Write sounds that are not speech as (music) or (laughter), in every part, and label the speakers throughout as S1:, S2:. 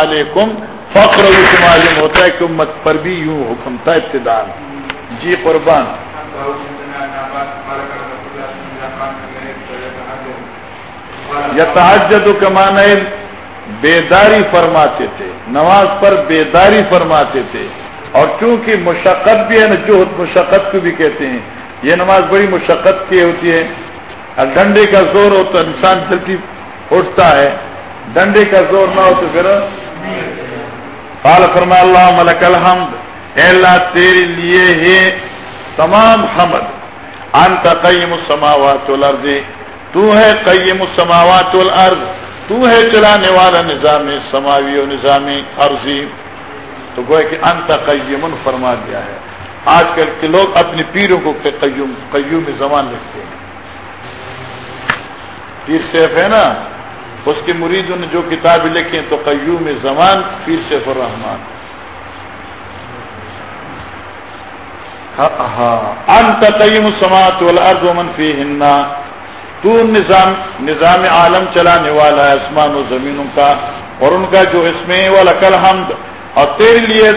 S1: علیکم، فخر معلوم ہوتا ہے کہ امت پر بھی یوں حکم تھا ابتدا جی قربان۔ یا تحجد کمان بیداری فرماتے تھے۔ نماز پر بیداری فرماتے تھے۔ اور چونکہ مشقت بھی ہے نا جو مشقت کو بھی کہتے ہیں۔ یہ نماز بڑی مشقت کی ہوتی ہے۔ اور ڈنڈے کا زور ہو تو انسان جلدی اٹھتا ہے۔ ڈنڈے کا زور نہ ہو تو پھر قال فرما اللہ ملک الحمد۔ اے اللہ، تیرے لیے ہے تمام حمد۔ انت قیم السماوات والارض۔ تو ہے قیم السماوات والارض۔ تو ہے چلانے والا نظام سماوی و نظامی عرضی تو گوئے کہ انت قیمن فرما دیا ہے۔ آج کل کے لوگ اپنے پیروں کو قیوم قیوم زمان لکھتے ہیں۔ پیر سیف ہے نا؟ اس کے مریدوں نے جو کتابیں لکھی تو قیوم زمان، پیر سیف الرحمان ہاں،, ہاں انت قیم سماعت والارض ومن فیہنہ تو نظام نظام عالم چلانے والا ہے، آسمان و زمینوں کا، اور ان کا جو اس میں والا کل حمد اور تیرے لیے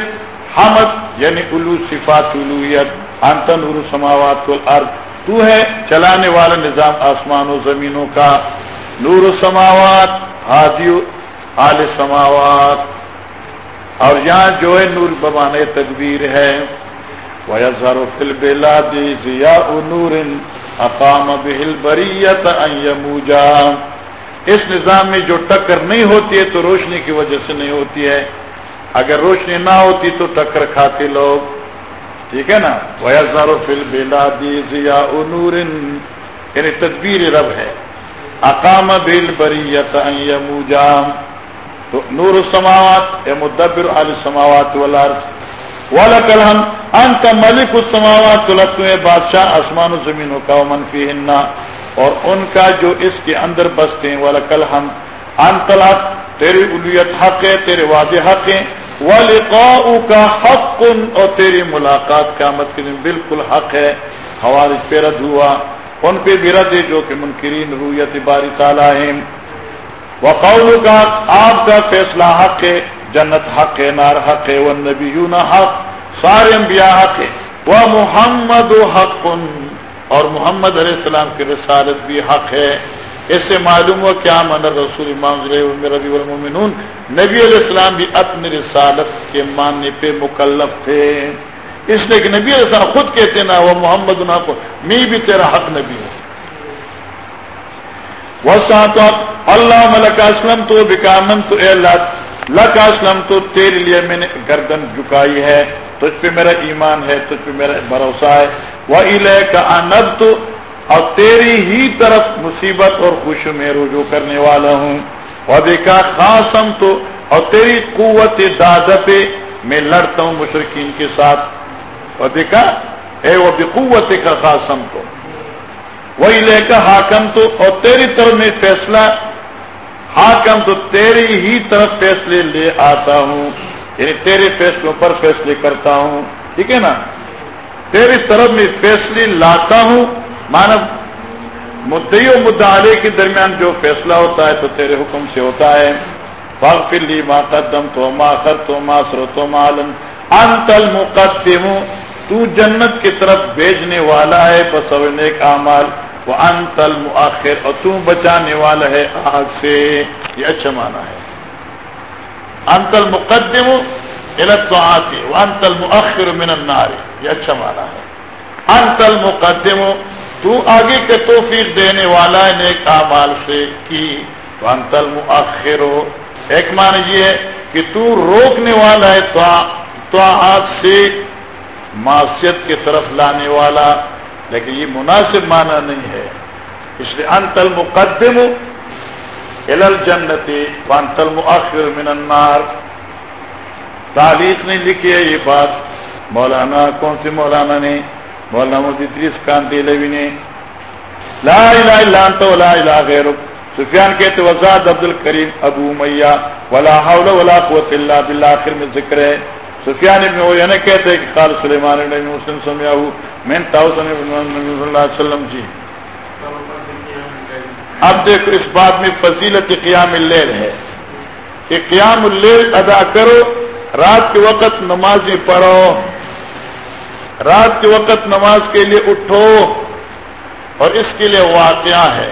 S1: حمد یعنی الو صفات الویت انت نور سماوات کو ارد تو ہے چلانے والا نظام آسمان و زمینوں کا۔ نور سماوات ہادی آل سماوات۔ اور یہاں جو ہے نور بمان تدبیر ہے۔ وہ فل بلا ضیا نور اقام بہل بریت اس نظام میں جو ٹکر نہیں ہوتی ہے تو روشنی کی وجہ سے نہیں ہوتی ہے۔ اگر روشنی نہ ہوتی تو ٹکر کھاتے لوگ۔ ٹھیک ہے نا؟ ویزار فل بلا ضیا نور۔ یعنی تدبیر رب ہے۔ اقام بل بریت تو نور السماوات مدبر علی والارض. ولکل ہم انت ملک السماوات تمہیں بادشاہ آسمان و زمینوں کا منفی ہننا اور ان کا جو اس کے اندر بستے ہیں ولکل ہم انتلا تیری الیت حق ہے، تیرے واضح حق ہیں. وہ کا حق، اور تیری ملاقات کا مت بالکل حق ہے. ہماری پہ رد ہوا. ان پہ بھی رد ہے جو کہ منکرین رویت باری تعالیٰ ہے وہ کا آپ کا فیصلہ حق ہے، جنت حق ہے، نار حق ہے وہ نبی حق، سارے انبیاء حق ہے۔ وہ محمد و حق، اور محمد علیہ السلام کی رسالت بھی حق ہے۔ اس سے معلوم ہوا کیا من رسول امام ربی المومنون نبی علیہ السلام بھی اپنی رسالت کے ماننے پہ مکلف تھے۔ اس لیے کہ نبی علیہ السلام خود کہتے نا، وہ محمد نا کو، میں بھی تیرا حق نبی ہوں۔ وہ ساتھ اللہ ملک اسلم تو بکامن تو اے اللہ، لک اسلم تو تیرے لیے میں نے گردن جھکائی ہے، تجھ پہ میرا ایمان ہے، تجھ پہ میرا بھروسہ ہے۔ وہ علیہ کا آنب تو اور تیری ہی طرف مصیبت اور خوش میں رجوع کرنے والا ہوں۔ اور دیکھا خاصم تو اور تیری قوت دادت میں لڑتا ہوں مشرقین کے ساتھ۔ دیکھا، اے وہ بھی قوت کا خاصم تو وہی لے کر حاکم تو، اور تیری طرف میں فیصلہ، حاکم تو تیری ہی طرف فیصلے لے آتا ہوں یعنی تیرے فیصلوں پر فیصلے کرتا ہوں، ٹھیک ہے نا؟ تیری طرف میں فیصلے لاتا ہوں مانو مدعی و مدعلے کے درمیان جو فیصلہ ہوتا ہے تو تیرے حکم سے ہوتا ہے۔ لی ما قدم تو ما کر تو ما سر تو مالم انتل مقدم تو جنت کی طرف بھیجنے والا ہے بسونے کا مال وہ انتل مؤخر اور تو بچانے والا ہے آگ سے۔ یہ اچھا مانا ہے۔ انتل مقدم علت تو آتے وہ انتل مؤخر من النار۔ یہ اچھا مانا ہے۔ انتل مقدم تو آگے کے توفیق دینے والا ہے نیک اعمال سے کی۔ تو انتل مؤخر ہو ایک مان یہ ہے کہ تو روکنے والا ہے تو آپ سے۔ معاشیت کی طرف لانے والا، لیکن یہ مناسب معنی نہیں ہے۔ اس لیے انتل مقدم جنتی انتل مؤخر من النار۔ تاریخ نے لکھی ہے یہ بات۔ مولانا، کون سی مولانا نے؟ مولانا مدریس کانتی لوی نے۔ لا الہ الا انت ولا الہ غیرک۔ سفیان کہتے وزاد عبد الکریم ابو میاں ولا حول ولا قوت الا بالله میں ذکر ہے سفیان ابن عیینہ یعنی کہتے ہیں کہ قال سلیمان بن مسلم سمعه من تاوسن ابن صلی اللہ علیہ وسلم جی۔ اب دیکھو، اس بات میں فضیلت قیام اللیل ہے۔ کہ قیام اللیل ادا کرو، رات کے وقت نمازیں پڑھو۔ رات کے وقت نماز کے لیے اٹھو۔ اور اس کے لیے واقعہ ہے۔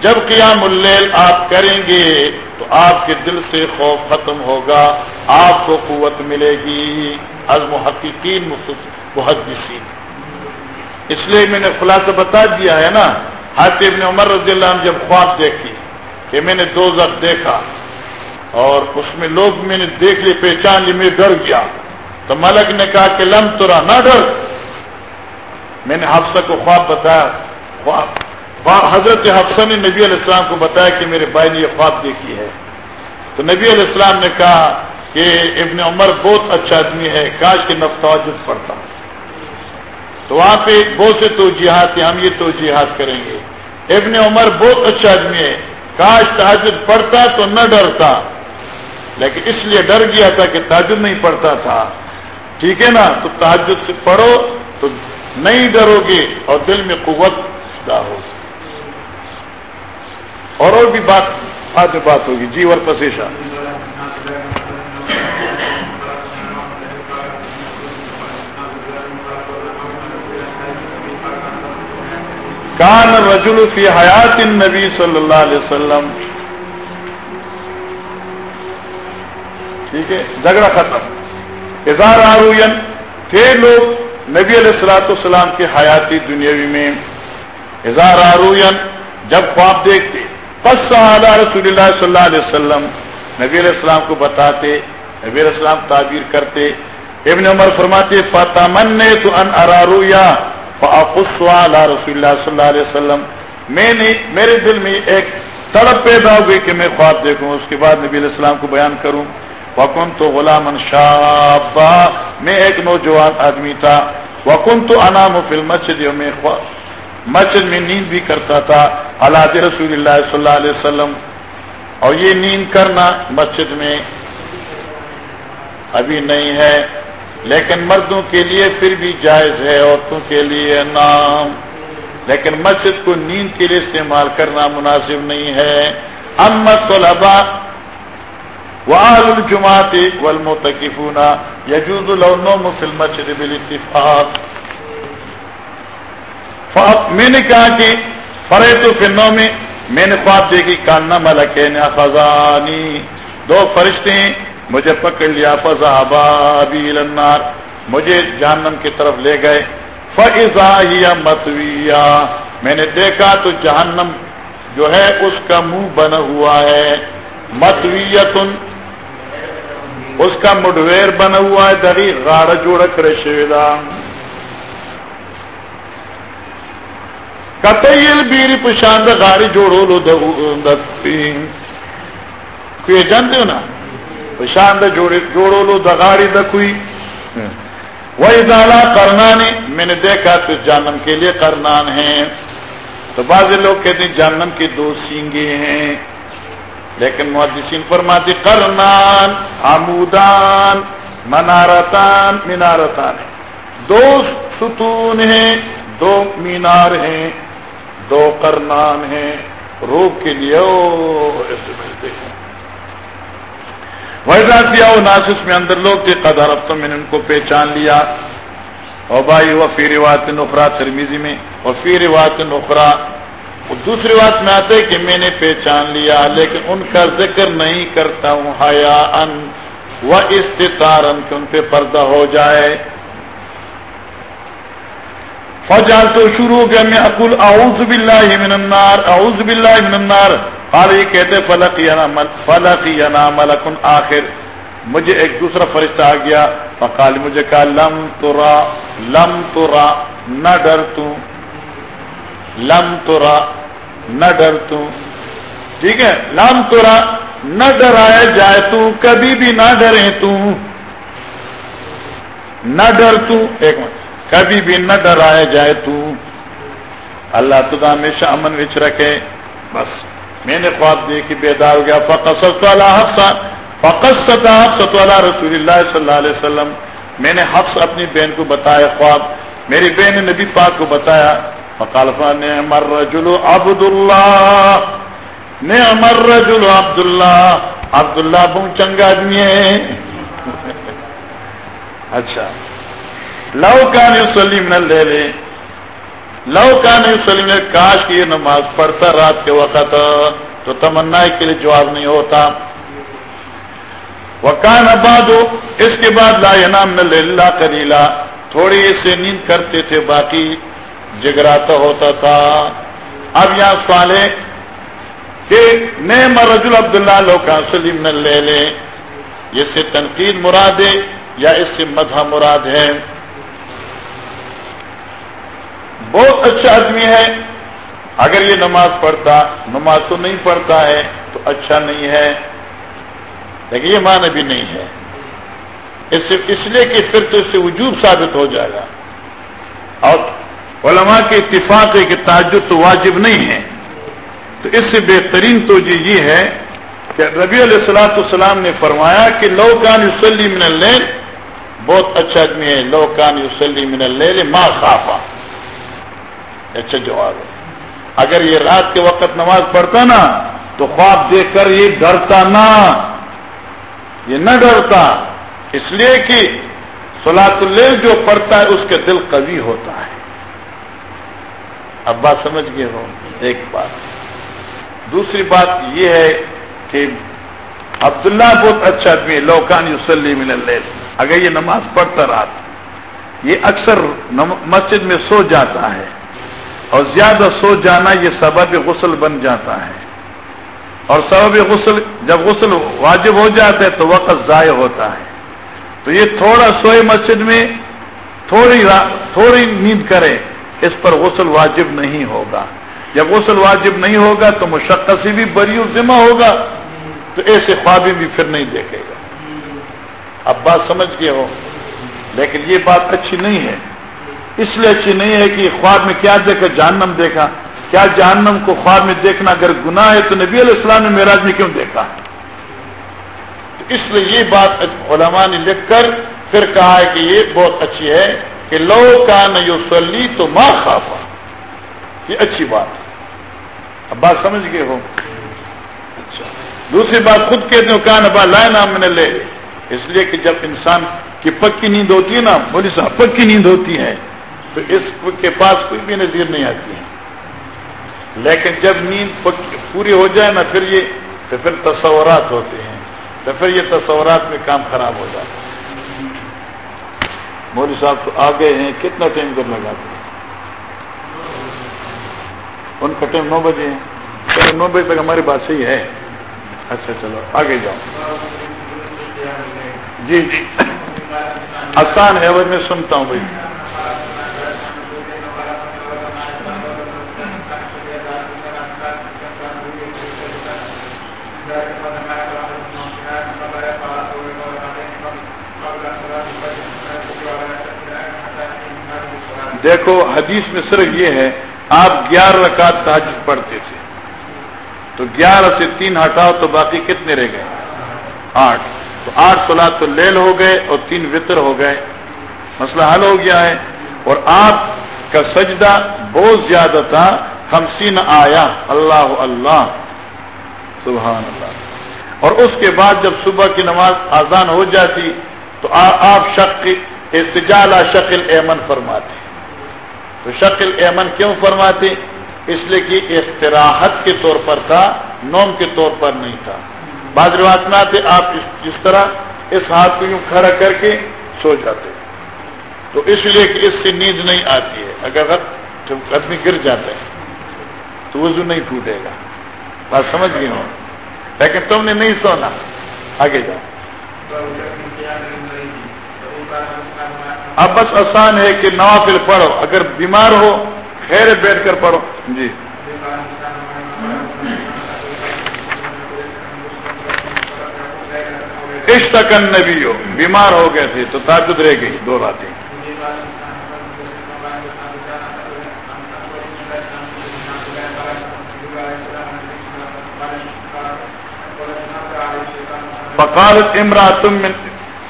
S1: جب قیام اللیل آپ کریں گے آپ کے دل سے خوف ختم ہوگا، آپ کو قوت ملے گی۔ از محققین، محدثین۔ اس لیے میں نے خلاصہ بتا دیا ہے نا حاطب نے عمر رضی اللہ عنہ جب خواب دیکھی کہ میں نے دو زخ دیکھا اور اس میں لوگ میں نے دیکھ لی پہچان لی میں ڈر گیا۔ تو ملک نے کہا کہ لم ترا، نہ ڈر۔ میں نے حفصہ کو خواب بتایا، خواب حضرت حفصہ نے نبی علیہ السلام کو بتایا کہ میرے بھائی نے یہ خواب دیکھی ہے۔ تو نبی علیہ السلام نے کہا کہ ابن عمر بہت اچھا آدمی ہے، کاش کے نفتواجد پڑتا تو وہاں پہ بہت سے توجیحات ہیں، ہم یہ توجیحات کریں گے۔ ابن عمر بہت اچھا آدمی ہے، کاش تحجد پڑھتا تو نہ ڈرتا۔ لیکن اس لیے ڈر گیا تھا کہ تحجد نہیں پڑھتا تھا۔ ٹھیک ہے نا؟ تو تحجد سے پڑھو تو نہیں ڈرو گے اور دل میں قوت ہو اور بھی بات آج بات ہوگی۔ جی اور پسیشا کان رجول فی حیات النبی صلی اللہ علیہ وسلم۔ ٹھیک ہے، جھگڑا ختم۔ اظہار آروین تھے لوگ نبی علیہ السلاۃ السلام کے حیاتی دنیاوی میں۔ اظہار آروین جب خواب دیکھتے۔ پس رسول اللہ صلی اللہ علیہ وسلم نبی علیہ السلام کو بتاتے، نبی علیہ السلام تعبیر کرتے۔ ابن عمر فرماتے فتح من نے تو ان ارارویا رسول اللہ صلی اللہ علیہ وسلم۔ میں نے، میرے دل میں ایک تڑپ پیدا ہو گئی کہ میں خواب دیکھوں۔ اس کے بعد نبی علیہ السلام کو بیان کروں۔ وکن تو غلام شابا۔ میں ایک نوجوان آدمی تھا۔ وکن تو انام فل مسجد میں مسجد میں نیند بھی کرتا تھا اللہ رسول اللہ صلی اللہ علیہ وسلم۔ اور یہ نیند کرنا مسجد میں ابھی نہیں ہے، لیکن مردوں کے لیے پھر بھی جائز ہے، عورتوں کے لیے نام لیکن مسجد کو نیند کے لیے استعمال کرنا مناسب نہیں ہے۔ امت طلبا وال الجماعت والمتقفون يجوز النوم في المسجد بالاتفاق میں نے کہا کہ فرے تو فنوں میں میں نے خواب دیکھی کاننا ملک خزانی دو فرشتے مجھے پکڑ لیا فضا بابی النار. مجھے جہنم کی طرف لے گئے فضا متویا میں نے دیکھا تو جہنم جو ہے، اس کا منہ بنا ہوا ہے. متویتن اس کا مڈویر بنا ہوا ہے، دری غاڑ جوڑ کر شیدا کتل بیری پشاند گاڑی جوڑو لو کوئی جانتے ہو نا شاند جوڑو لو دگاڑی دکھوئی وہی دالا کرنان میں نے دیکھا تو جانم کے لیے کرنان ہیں تو بعض لوگ کہتے ہیں جانم کے دو سینگے ہیں لیکن محدثین فرماتے کرنان آمودان منارتان مینارتان دو ستون ہیں دو مینار ہیں دو کرنان ہیں روپ کے لیے ایسے دیکھیں ویزا کیا وہ ناسس میں اندر لوگ تھے قدر اب تو میں نے ان کو پہچان لیا۔ اور بھائی وہ فی روایت نخرا ترمیزی میں۔ اور فی روایت نخرا دوسری بات میں آتے کہ میں نے پہچان لیا، لیکن ان کا ذکر نہیں کرتا ہوں حیا ان و استطارن کہ ان پہ پردہ ہو جائے۔ فوجال تو شروع ہو گیا، میں اقول، اعوذ باللہ من النار، اعوذ باللہ من النار۔ قال، یہ کہتے فلق فلق یا ملکن آخر۔ مجھے ایک دوسرا فرشتہ آ گیا، فقال، مجھے کہا، لم ترا لم ترا، نہ ڈر تو۔ لم ترا، نہ ڈر تو۔ ٹھیک ہے، لم ترا، نہ ڈرایا جائے تو، کبھی بھی نہ ڈرے تو۔ نہ ڈر تو۔ ایک منٹ۔ کبھی بھی نہ ڈرایا جائے تو۔ اللہ تعالیٰ ہمیشہ امن وچ رکھے۔ بس۔ میں نے خواب دیکھی بیدار ہو گیا۔ فقصت فقصت حفصت رسول اللہ صلی اللہ علیہ وسلم۔ میں نے حفص اپنی بہن کو بتایا خواب۔ میری بہن نے نبی پاک کو بتایا۔ فقالفا نے مر رجل عبد اللہ نے امر رجل عبد اللہ عبد اللہ بہت چنگا آدمی ہے۔ (laughs) اچھا۔ لو کان سلیم نہ لے لے لو کان سلیم کاش کی یہ نماز پڑھتا رات کے وقت، تو تمنا کے لیے جواب نہیں ہوتا۔ وکان آباد اس کے بعد لا نام نہ لے کلیلا تھوڑی سے نیند کرتے تھے، باقی جگراتا ہوتا تھا۔ اب یہاں سوال ہے کہ نیم رجل عبداللہ لو کا سلیم نہ لے لیں یہ سے تنقید مراد ہے یا اس سے مذہب مراد ہے؟ بہت اچھا آدمی ہے اگر یہ نماز پڑھتا، نماز تو نہیں پڑھتا ہے، تو اچھا نہیں ہے۔ لیکن یہ معنی بھی نہیں ہے۔ اس اس لیے کہ پھر تو اس سے وجوب ثابت ہو جائے گا۔ اور علماء کے اتفاق ہے کہ تعجب تو واجب نہیں ہے۔ تو اس سے بہترین تو یہ ہے کہ ربی علیہ السلاۃ السلام نے فرمایا کہ لو کان یوسلی من اللیل بہت اچھا آدمی ہے لو کان یوسلی من اللیل ما خافا۔ اچھا جواب ہے۔ اگر یہ رات کے وقت نماز پڑھتا نا، تو خواب دیکھ کر یہ ڈرتا نہ یہ نہ ڈرتا۔ اس لیے کہ سلاط اللیل جو پڑھتا ہے، اس کے دل قوی ہوتا ہے۔ اب بات سمجھ گئے ہو؟ ایک بات۔ دوسری بات یہ ہے کہ عبداللہ بہت اچھا آدمی ہے۔ لوکان یوسلی من اللیل۔ اگر یہ نماز پڑھتا رات یہ اکثر مسجد میں سو جاتا ہے۔ اور زیادہ سو جانا یہ سبب غسل بن جاتا ہے۔ اور سبب غسل جب غسل واجب ہو جاتا ہے تو وقت ضائع ہوتا ہے۔ تو یہ تھوڑا سوئے مسجد میں تھوڑی تھوڑی نیند کرے، اس پر غسل واجب نہیں ہوگا۔ جب غسل واجب نہیں ہوگا تو مشقصی بھی بری اور ذمہ ہوگا، تو ایسے خوابی بھی پھر نہیں دیکھے گا۔ اب بات سمجھ گئے ہو، لیکن یہ بات اچھی نہیں ہے۔ اس لیے اچھی نہیں ہے کہ خواب میں کیا دیکھا، جہنم دیکھا۔ کیا جہنم کو خواب میں دیکھنا، اگر گناہ ہے تو نبی علیہ السلام نے میراج میں کیوں دیکھا؟ تو اس لیے یہ بات علماء نے لکھ کر پھر کہا ہے کہ یہ بہت اچھی ہے کہ لو کا سلی تو ماں خافا۔ یہ اچھی بات اب بات سمجھ گئے ہو؟ اچھا۔ دوسری بات خود کہتے ہو کان ابا لائے نام میں لے اس لیے کہ جب انسان کی پکی نیند ہوتی ہے نا، بولی صاحب، پکی نیند ہوتی ہے۔ تو اس کے پاس کوئی بھی نظیر نہیں آتی ہے۔ لیکن جب نیند پوری ہو جائے نا پھر یہ تو پھر تصورات ہوتے ہیں۔ تو پھر یہ تصورات میں کام خراب ہو جاتا ہے۔ مودی صاحب تو آگے ہیں، کتنا ٹائم کر لگاتے ہیں؟ ان کا ٹائم نو بجے ہے۔ چلو نو بجے تک ہماری بات صحیح ہے۔ اچھا چلو، آگے جاؤ۔ جی جی آسان ہے میں سنتا ہوں بھائی۔ دیکھو، حدیث میں صرف یہ ہے، آپ گیارہ رکعت تاجد پڑھتے تھے۔ تو گیارہ سے تین ہٹاؤ تو باقی کتنے رہ گئے؟ آٹھ۔ تو آٹھ سولہ تو لیل ہو گئے اور تین وطر ہو گئے۔ مسئلہ حل ہو گیا ہے۔ اور آپ کا سجدہ بہت زیادہ تھا۔ خمسین آیا۔ اللہ اللہ۔ سبحان اللہ۔ اور اس کے بعد جب صبح کی نماز آزان ہو جاتی، تو آپ شک استجالہ شکل ایمن فرماتے۔ تو شکل ایمن کیوں فرماتے اس لیے کہ استراحت کے طور پر تھا، نوم کے طور پر نہیں تھا۔ بعض روایت میں آتے، آپ اس طرح اس ہاتھ کو یوں کھڑا کر کے سو جاتے۔ تو اس لیے کہ اس سے نیند نہیں آتی ہے۔ اگر جب آدمی گر جاتا ہے تو وضو نہیں ٹوٹے گا۔ بات سمجھ گئی ہوں؟ لیکن تم نے نہیں سونا۔ آگے جاؤ۔ اب بس آسان ہے کہ نوافل پڑھو، اگر بیمار ہو، خیر بیٹھ کر پڑھو۔ جی۔ اشتکن نبی ہو بیمار ہو گئے تھے تو تاجد رہ گئی، دو راتیں بقالت امرا تم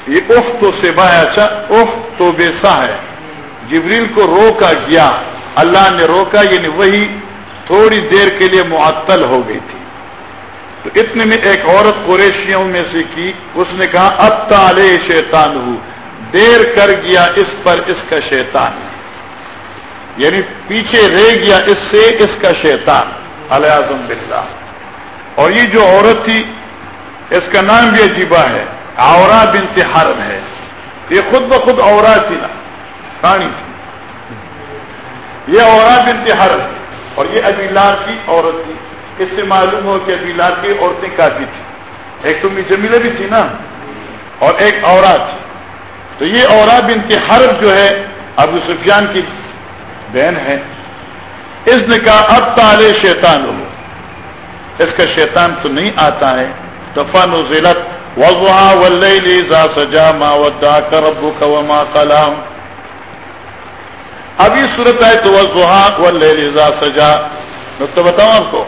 S1: یہ اف تو سبا ہے اچھا اف تو بیسا ہے۔ جبریل کو روکا گیا، اللہ نے روکا یعنی وہی تھوڑی دیر کے لیے معطل ہو گئی تھی۔ تو اتنے میں ایک عورت قریشیوں میں سے کی، اس نے کہا اب تالے شیطان ہو دیر کر گیا اس پر اس کا شیطان۔ یعنی پیچھے رہ گیا اس سے اس کا شیطان۔ علیہ اعظم بلّہ اور یہ جو عورت تھی، اس کا نام بھی عجیبہ ہے۔ آورا بنت حرم ہے۔ یہ خود بخود اورا تھی نا، رانی تھی۔ یہ اورا بنت حرم اور یہ ابیلار کی عورت تھی۔ اس سے معلوم ہو کہ ابیلار کی عورتیں کافی تھیں۔ ایک تو جمیلہ بھی تھی نا، اور ایک اورا تھی۔ تو یہ اورا بنت حرب جو ہے، ابو سفیان کی بہن ہے۔ اس نے کہا، اب تالے شیطان ہو۔ اس کا شیطان تو نہیں آتا ہے تو فن ضلع وضحا ولی زا سجا ما ودا کرب وما کلام ابھی صورت ہے تو وضحا ولی زا سجا میں تو بتاؤں آپ کو؟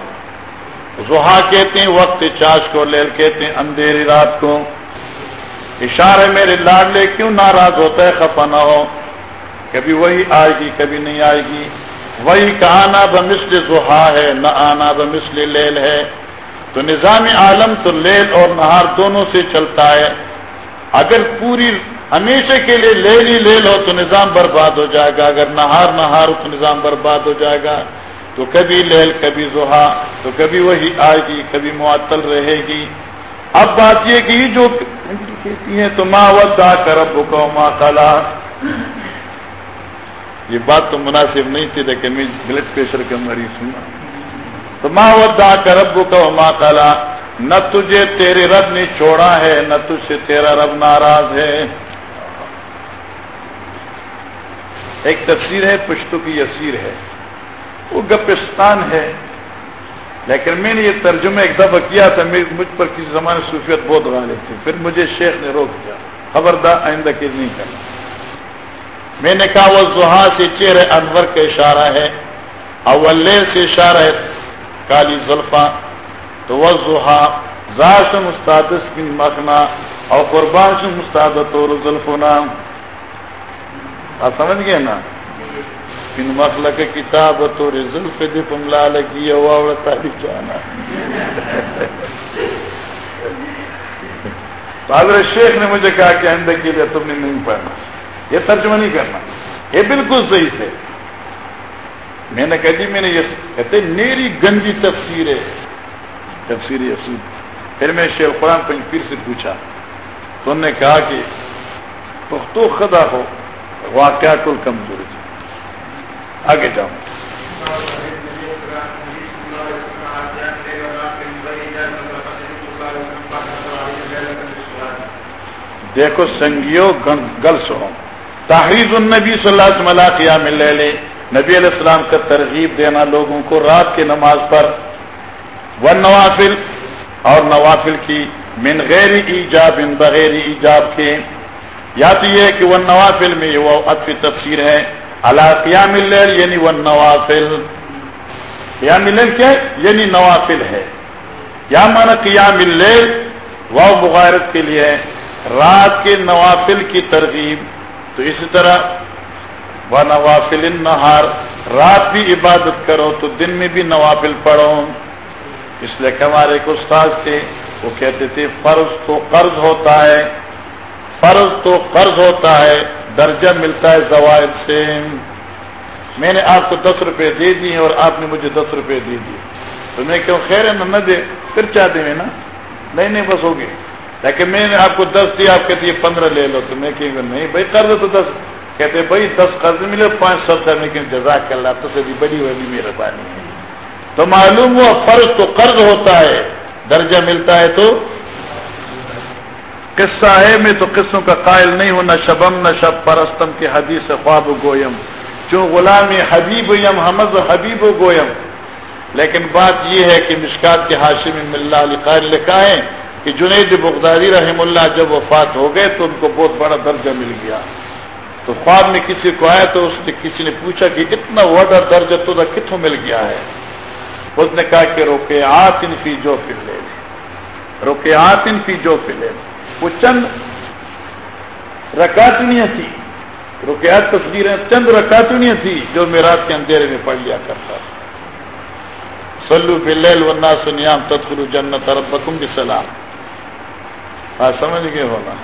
S1: زحا کہتے ہیں، وقت چاش کو، لیل کہتے ہیں، اندھیری رات کو. اشارے میرے لاڈلے، کیوں ناراض ہوتا ہے خفا نہ ہو؟ کبھی وہی آئے گی، کبھی نہیں آئے گی. وہی کہانا بمثل زحا ہے، نہ آنا بمثل لیل ہے. تو نظام عالم تو لیل اور نہار دونوں سے چلتا ہے۔ اگر پوری ہمیشہ کے لیے لیل ہی لیل ہو تو نظام برباد ہو جائے گا۔ اگر نہار نہار ہو تو نظام برباد ہو جائے گا۔ تو کبھی لیل، کبھی زحا تو کبھی وہی آئے گی، کبھی معطل رہے گی۔ اب بات یہ کہ جو کہتی ہیں، تو ماں ودا کرب کو ماں یہ بات تو مناسب نہیں تھی، لیکن میں بلڈ پریشر کا مریض ہوں تو ماں ودا کرب کو ماں کلا نہ تجھے تیرے رب نے چھوڑا ہے، نہ تجھ سے تیرا رب ناراض ہے۔ ایک تفسیر ہے، پشتو کی یسیر ہے۔ وہ گپستان ہے۔ لیکن میں نے یہ ترجمہ ایک دفعہ کیا تھا مجھ پر کسی زمانے صوفیت بہت غالب تھی پھر مجھے شیخ نے روک دیا۔ خبردار، آئندہ کی نہیں کرنا میں نے کہا، وہ زحا سے چہرے انور کا اشارہ ہے۔ اول سے اشارہ ہے۔ کالی زلفا تو وہ زحا ذات مستادس مخنا اور قربان سے مستادت اور زلفنا آپ سمجھ گئے نا؟ ان مسل کے کتاب تو زلف دم لال کی چانا حضرت شیخ نے مجھے کہا کہ آئندہ کے لیے تم نے نہیں پڑھنا۔ یہ ترجمہ نہیں کرنا۔ یہ بالکل صحیح سے۔ میں نے کہا جی میں نے یہ کہتے میری گندی تفسیر ہے تفسیر یسود۔ پھر میں شیخ قرآن پنج پیر سے پوچھا، تو انہوں نے کہا کہ پختو خدا ہو واقعہ کل کمزور ہے۔ آگے جاؤ۔ دیکھو سنگیو گل سنو۔ تاحید النبی صلی اللہ علیہ وسلم قیام لے نبی علیہ السلام کا ترغیب دینا لوگوں کو رات کی نماز پر و نوافل اور نوافل کی من غیر ایجاب ان بغیر ایجاب کے۔ یا تو یہ کہ وہ نوافل میں وہ اطفی تفسیر ہے اللہ قیام اللیل یعنی وہ نوافل قیام اللیل کیا یعنی نوافل ہے۔ یا مانا قیام اللیل وہ مغارت کے لیے رات کے نوافل کی ترغیب۔ تو اسی طرح وہ نوافل نہار رات بھی عبادت کرو تو دن میں بھی نوافل پڑھو. اس لیے کہ ہمارے ایک استاد تھے، وہ کہتے تھے، فرض تو قرض ہوتا ہے، فرض تو قرض ہوتا ہے، درجہ ملتا ہے زوائد سے۔ میں نے آپ کو دس روپے دے دی اور آپ نے مجھے دس روپے دے دیے۔ تو میں کیوں خیر ہے نہ دے، پھر چاہتے ہیں نا؟ نہیں نہیں، بس ہوگی لیکن میں نے آپ کو دس دیا، آپ کہتے ہیں پندرہ لے لو، تو میں کہ نہیں، بھائی قرض تو دس۔ کہتے بھائی، دس قرض ملے، پانچ سو کا لیکن جزاک اللہ تو سے بڑی والی مہربانی ہے. تو معلوم ہوا فرض تو قرض ہوتا ہے، درجہ ملتا ہے تو قصہ ہے میں تو قصوں کا قائل نہیں ہوں، نہ شبم، نہ شب پرستم کی حدیث خواب گویم۔ جو غلام حبیب یم حمد حبیب و گویم۔ لیکن بات یہ ہے کہ مشکات کے ہاشم اللہ علی قائل لکھا ہے کہ جنید بغداری رحم اللہ جب وفات ہو گئے تو ان کو بہت بڑا درجہ مل گیا۔ تو خواب میں کسی کو آیا تو اس نے کسی نے پوچھا کہ اتنا وڈا درجہ تو کتوں مل گیا ہے؟ اس نے کہا کہ روکے آتن فی جو پھر لے روکے آتن فی جو پھر لے وہ چند رکاطنیاں تھی رکیات تصویریں چند رکاطنیاں تھی جو میرات کے اندھیرے میں پڑھ لیا کرتا تھا۔ سلو بل ورنہ سنیام تدخلو جنت ربکم بسلام۔ بات سمجھ گئے ہونا؟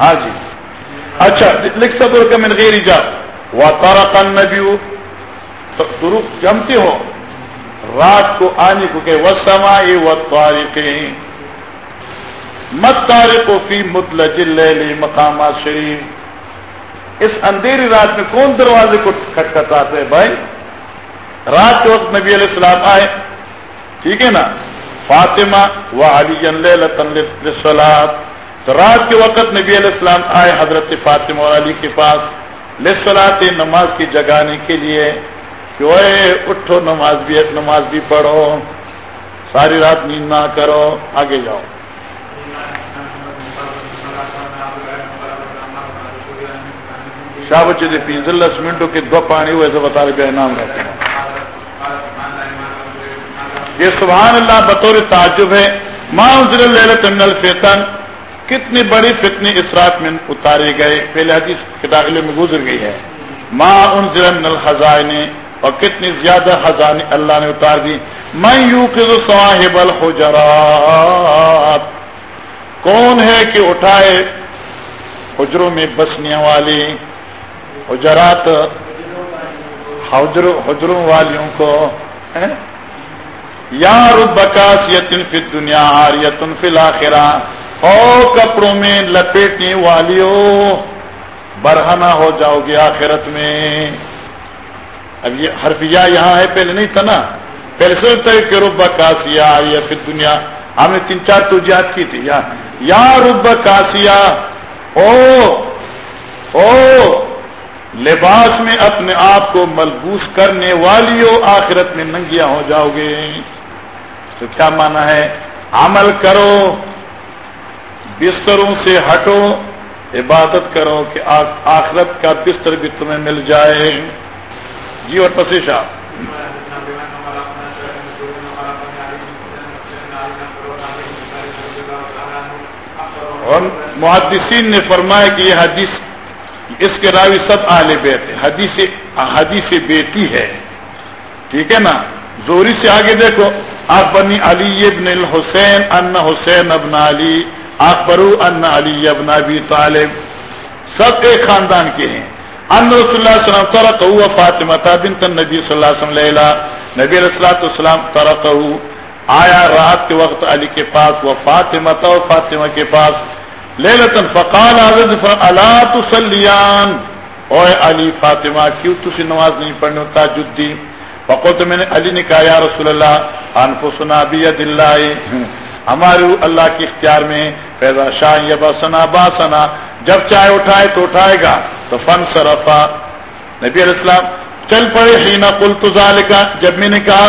S1: ہاں جی۔ اچھا لکھ سکو کہ من غیر ایجاد و تارا نبی درخ جمتے ہو۔ رات کو آنے کو کہ وہ سمائے و تاریخیں مت تارک و فی مطلع مقامات شریف اس اندھیری رات میں کون دروازے کو کھٹکھٹاتے ہیں بھائی؟ رات کے وقت نبی علیہ السلام آئے۔ ٹھیک ہے نا؟ فاطمہ و علی لسلات تو رات کے وقت نبی علیہ السلام آئے حضرت فاطمہ اور علی کے پاس لسلاتے نماز کی جگانے کے لیے کہ وہ اٹھو نماز بھی نماز بھی پڑھو، ساری رات نیند نہ کرو، آگے جاؤ۔ شاہ بچے دے پینزلس منٹوں کے دو پانی ہوئے سے بتا رہے نام رہتے ہیں۔ یہ سبحان اللہ بطور تعجب ہے۔ ماں من الفتن کتنی بڑی فتنی اسرات میں اتارے گئے پہلے حدیث کتابلے میں گزر گئی ہے۔ ماں ان من الخزائن اور کتنی زیادہ خزانے اللہ نے اتار دی۔ میں یوں کہ صاحب الحجرات۔ کون ہے کہ اٹھائے حجروں میں بسنے والی حجرات؟ حجروں والیوں کو یا ربکاس یتن فی دنیا یتن فی الآخرہ او کپڑوں میں لپیٹنے والیوں برہنا ہو جاؤ گے آخرت میں۔ اب یہ حرفیہ یہاں ہے، پہلے نہیں تھا نا۔ پہلے سوچتا ہے کہ رب کاسیا یا پھر دنیا۔ ہم نے تین چار توجیات کی تھی، یا یا کاسیا او او، لباس میں اپنے آپ کو ملبوس کرنے والی ہو آخرت میں ننگیا ہو جاؤ گے۔ تو کیا مانا ہے؟ عمل کرو۔ بستروں سے ہٹو، عبادت کرو کہ آخرت کا بستر بھی تمہیں مل جائے۔ جی اور پسیشا اور محدثین نے فرمایا کہ یہ حدیث اس کے راوی سب آلے بیت ہے۔ حدیث حدیث بیٹی ہے۔ ٹھیک ہے نا؟ زوری سے آگے دیکھو۔ آپ بنی علی ابن الحسین، ان حسین ابن علی۔ اکبرو ان علی ابن ابی طالب سب ایک خاندان کے ہیں۔ ان رسول اللہ علیہ وسلم ترک ہوا فاطمہ بنت نبی صلی اللہ علیہ وسلم لیلا نبی علیہ السلام ترک آیا رات کے وقت علی کے پاس وہ فاطمہ اور فاطمہ کے پاس۔ لیلتن فقال اللہ تسلیان۔ او علی فاطمہ، کیوں تسی نماز نہیں پڑھنے تاجدی فقو تو میں نے علی نے کہا، یا رسول اللہ، انفسنا بید اللہ۔ ہمارے اللہ کے اختیار میں پیدا شاہ یا بسنا باسنا جب چائے اٹھائے تو اٹھائے گا۔ تو فن سرفا نبی علیہ السلام، چل پڑے ہینا کل تو کا جب میں نے کہا،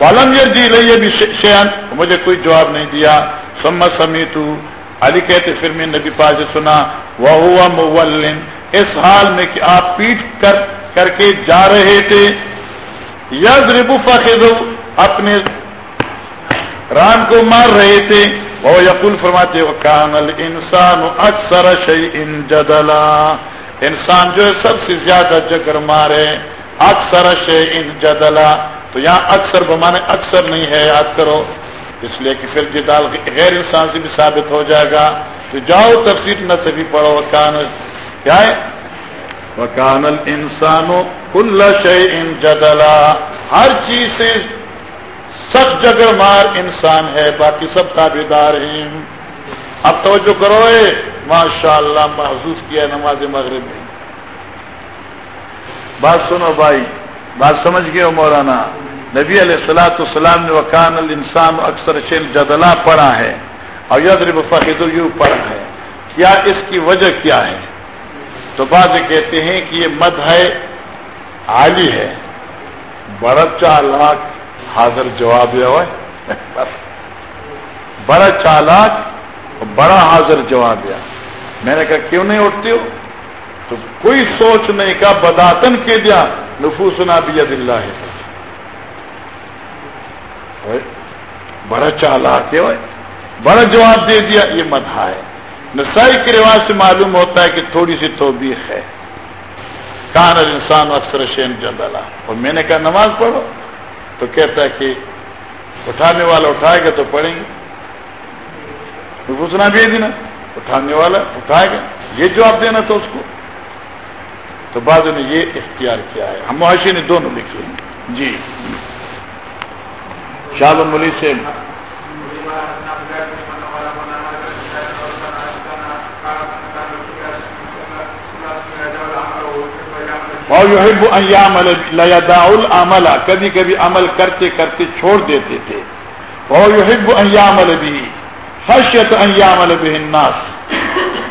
S1: والم جی لئیے بھی شیان مجھے کوئی جواب نہیں دیا۔ سما سمی تو علی کہتے، پھر میں نبی پاس سنا وہ ہوا مولن۔ اس حال میں کہ آپ پیٹ کر کر کے جا رہے تھے۔ یز ربو فخر اپنے ران کو مار رہے تھے۔ وہ یقول فرماتے وہ کانل انسان اکثر شعی ان جدلا۔ انسان جو ہے سب سے زیادہ جگر مارے۔ اکثر شے ان جدلا۔ تو یہاں اکثر بمانے اکثر نہیں ہے، یاد کرو۔ اس لیے کہ پھر جدال غیر انسان سے بھی ثابت ہو جائے گا۔ تو جاؤ تفصیل نہ سے بھی پڑھو۔ وکان کیا ہے؟ وکان انسان کل ان جدلا۔ ہر چیز سے سخت جگر مار انسان ہے، باقی سب تابے دار ہیں۔ اب توجہ کرو ماشاء اللہ محسوس کیا نماز مغرب میں۔ بات سنو بھائی، بات سمجھ گئے ہو مولانا؟ نبی علیہ السلاۃ السلام نے وکان الانسان اکثر شیل جدلا پڑھا ہے اور یدرب فقید یو پڑھا ہے۔ کیا اس کی وجہ کیا ہے؟ تو بعض کہتے ہیں کہ یہ مد ہے عالی ہے۔ بڑا چالاک حاضر جواب ہے بڑا چالاک بڑا حاضر جواب دیا میں نے کہا، کیوں نہیں اٹھتی ہو؟ تو کوئی سوچ نہیں کا بداتن کے دیا نفوسنا بھی اللہ ہے. بڑا چالا کے بڑا جواب دے دیا، یہ مدھا ہے. نسائی کے رواج سے معلوم ہوتا ہے کہ تھوڑی سی توبیخ ہے. کان انسان اکثر شین جندلا اور میں نے کہا، نماز پڑھو. تو کہتا ہے کہ اٹھانے والا اٹھائے گا تو پڑھیں گے۔ پوچھنا بھی دینا، اٹھانے والا اٹھائے گا۔ یہ جواب دینا تھا اس کو۔ تو بعد نے یہ اختیار کیا ہے۔ ہم معاشی نے دونوں لکھے ہیں جی۔ شاہ ملی سے اور ایام العمل. کبھی کبھی عمل کرتے کرتے چھوڑ دیتے تھے. اور یحب ایام البی خشیت ایام الناس.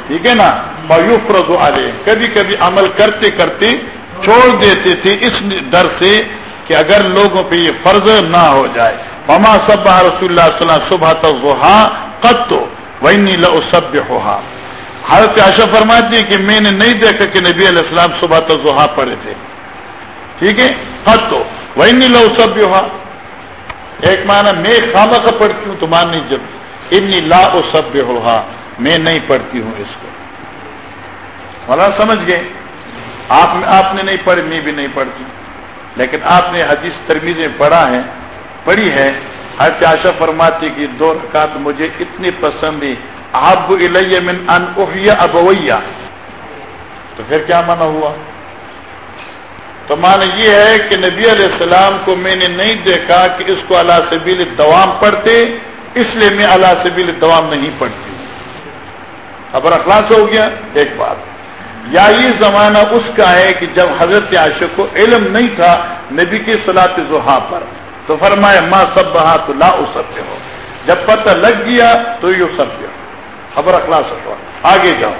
S1: ٹھیک ہے نا؟ یوفرض علیہ. کبھی کبھی عمل کرتے کرتے چھوڑ دیتے تھے اس ڈر سے کہ اگر لوگوں پہ یہ فرض نہ ہو جائے. مما سب رسول اللہ صلی اللہ صبح تو قط. تو وہی سب ہوا حضرت عائشہ فرماتی ہے کہ میں نے نہیں دیکھا کہ نبی علیہ السلام صبح تو زحا پڑے تھے۔ ٹھیک ہے؟ قط تو۔ وہی نہیں لو سب ہوا ایک معنی میں خامہ کا پڑھتی ہوں تو مان نہیں جب انی لا سب ہوا میں نہیں پڑھتی ہوں اس کو۔ مولانا سمجھ گئے؟ آپ آپ نے نہیں پڑھی، میں بھی نہیں پڑھتی۔ لیکن آپ نے حدیث ترمیزیں پڑھا ہے، پڑھی ہے۔ ہر چاشا فرماتی کی دو رکعت مجھے اتنی پسند ہے آپ من ان ابویا تو پھر کیا مانا ہوا؟ تو مانا یہ ہے کہ نبی علیہ السلام کو میں نے نہیں دیکھا کہ اس کو اللہ سبیل دوام پڑھتے اس لیے میں اللہ سبیل دوام نہیں پڑھتی اب اخلاص ہو گیا؟ ایک بات۔ یا یہ زمانہ اس کا ہے کہ جب حضرت عاشق کو علم نہیں تھا نبی کی صلاح زحا پر، تو فرمایا ماں سب بہا تو لا سب ہو جب پتہ لگ گیا تو یہ سب خبر اخلاص ہوا۔ آگے جاؤ۔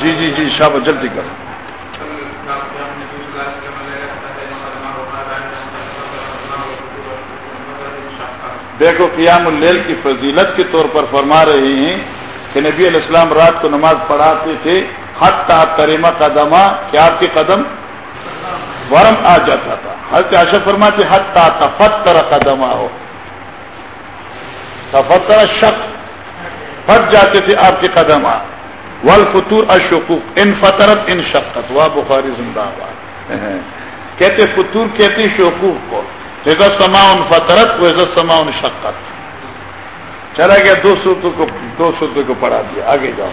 S1: جی جی جی شاہ جلدی کرو۔ دیکھو قیام اللیل کی فضیلت کے طور پر فرما رہے ہیں کہ نبی علیہ السلام رات کو نماز پڑھاتے تھے حت تا کریمہ قدمہ کیا آپ کے قدم؟ ورم آ جاتا تھا۔ حضرت عاشق فرماتے حت تا تفتر قدمہ ہو تفتر شک پھٹ جاتے تھے آپ کے قدم۔ آ ول فطور اشوق ان فطرت ان شقت۔ وا بخاری زندہ آباد۔ کہتے، فطور کہتے شوقوق کو۔ جگہ سما ان فطرت وہ عزت سما ان شقت. چلا گیا دو سوتوں کو دو سوتوں کو پڑھا دیا. آگے جاؤ.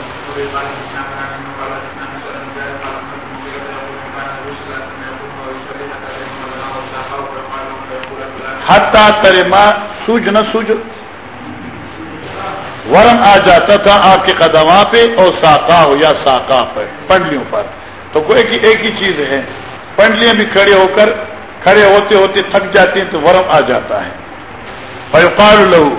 S1: حتا کرما سوج نہ سوج. ورم آ جاتا تھا آپ کے قدموں پہ اور ساکا ہو یا ساکا پر پنڈلیوں پر. تو کوئی ایک ہی چیز ہے. پنڈلیاں بھی کھڑے ہو کر کھڑے ہوتے ہوتے تھک جاتی ہیں تو ورم آ جاتا ہے۔ فیقال لہو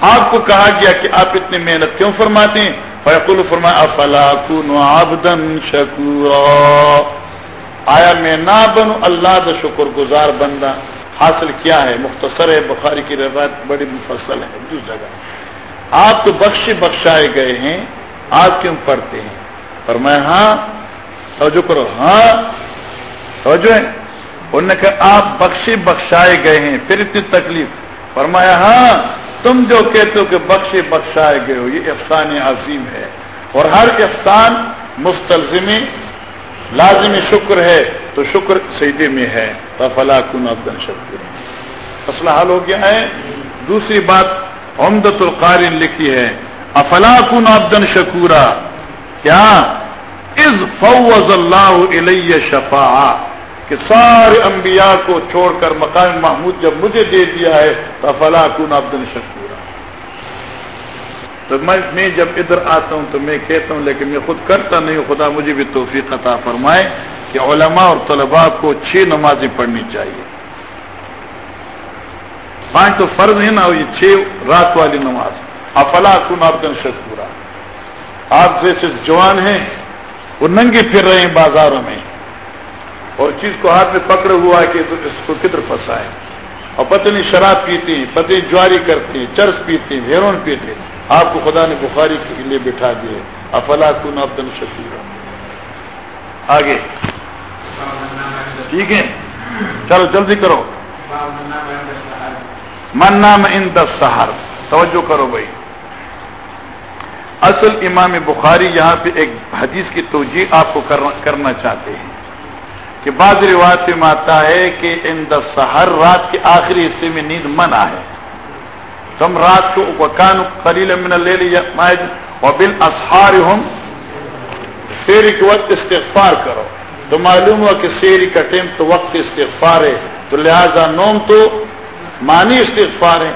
S1: آپ کو کہا گیا کہ آپ اتنی محنت کیوں فرماتے ہیں؟ فیقل فرما افلا کن آبدن شکور آیا میں نہ بنوں، اللہ کا شکر گزار بندہ۔ حاصل کیا ہے؟ مختصر ہے، بخاری کی روایت بڑی مفصل ہے دوسری جگہ۔ آپ تو بخش بخشائے گئے ہیں، آپ کیوں پڑھتے ہیں؟ اور میں ہاں توجہ کرو ہاں توجہ ہے۔ انہوں نے کہا، آپ بخشی بخشائے گئے ہیں، پھر اتنی تکلیف۔ فرمایا ہاں تم جو کہتے ہو کہ بخشی بخشائے گئے ہو، یہ افسان عظیم ہے۔ اور ہر افسان مستلزمی، لازمی شکر ہے، تو شکر سیدے میں ہے۔ تو فلاں کن ابدن شکر مسئلہ حل ہو گیا ہے۔ دوسری بات عمدت القارن لکھی ہے، افلا کن ابدن شکورا؟ کیا؟ از فوز اللہ علیہ شفا کہ سارے انبیاء کو چھوڑ کر مقام محمود جب مجھے دے دیا ہے تو افلا کن ابدن شکورا۔ تو میں جب ادھر آتا ہوں تو میں کہتا ہوں، لیکن میں خود کرتا نہیں ہوں، خدا مجھے بھی توفیق عطا فرمائے کہ علماء اور طلباء کو چھ نمازیں پڑھنی چاہیے۔ پانچ تو فرض ہے نا، یہ چھ رات والی نماز۔ افلا کن آبدن شک پورا آپ جیسے جوان ہیں، وہ ننگے پھر رہے ہیں بازاروں میں۔ اور چیز کو ہاتھ میں پکڑے ہوا کہ اس کو کدھر پھنسائے۔ اور پتہ نہیں شراب پیتے ہیں پتہ جواری کرتے ہیں، چرس پیتے ہیں ہیرون پیتے ہیں۔ آپ کو خدا نے بخاری کے لیے بٹھا دیے افلا کن عبدن شکیر آگے۔ ٹھیک ہے۔ چلو، جلدی کرو۔ من نام ان دس سہار توجہ کرو بھائی۔ اصل امام بخاری یہاں پہ ایک حدیث کی توجہ آپ کو کرنا چاہتے ہیں۔ کہ بعض روایت میں آتا ہے کہ ان دس سہر رات کے آخری حصے میں نیند منع ہے۔ تم رات کو وکان قلیل من لے لیا اور بل اسہار ہوں شیری کے وقت استغفار کرو۔ تو معلوم ہوا کہ شیری کا ٹائم تو وقت استغفار ہے، تو لہذا نوم تو مانی استغفار ہے،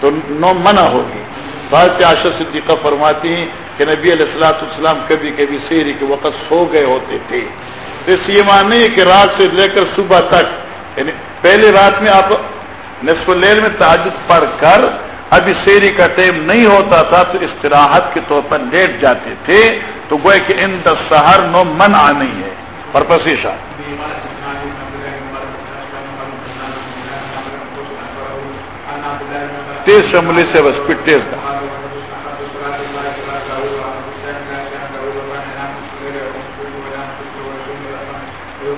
S1: تو نوم منع ہوگی۔ بھارت آشر صدیقہ فرماتی ہیں کہ نبی علیہ السلاۃ السلام کبھی کبھی شیری کے وقت سو گئے ہوتے تھے۔ اس یہ مان کہ رات سے لے کر صبح تک یعنی پہلے رات میں آپ نصف اللیل میں تعجد پڑھ کر، ابھی شیری کا ٹائم نہیں ہوتا تھا تو استراحت کے طور پر لیٹ جاتے تھے، تو گوئے کہ ان سہر نو من آ نہیں ہے۔ پر پسیشا تیز شملی سے بس پٹ تیز کا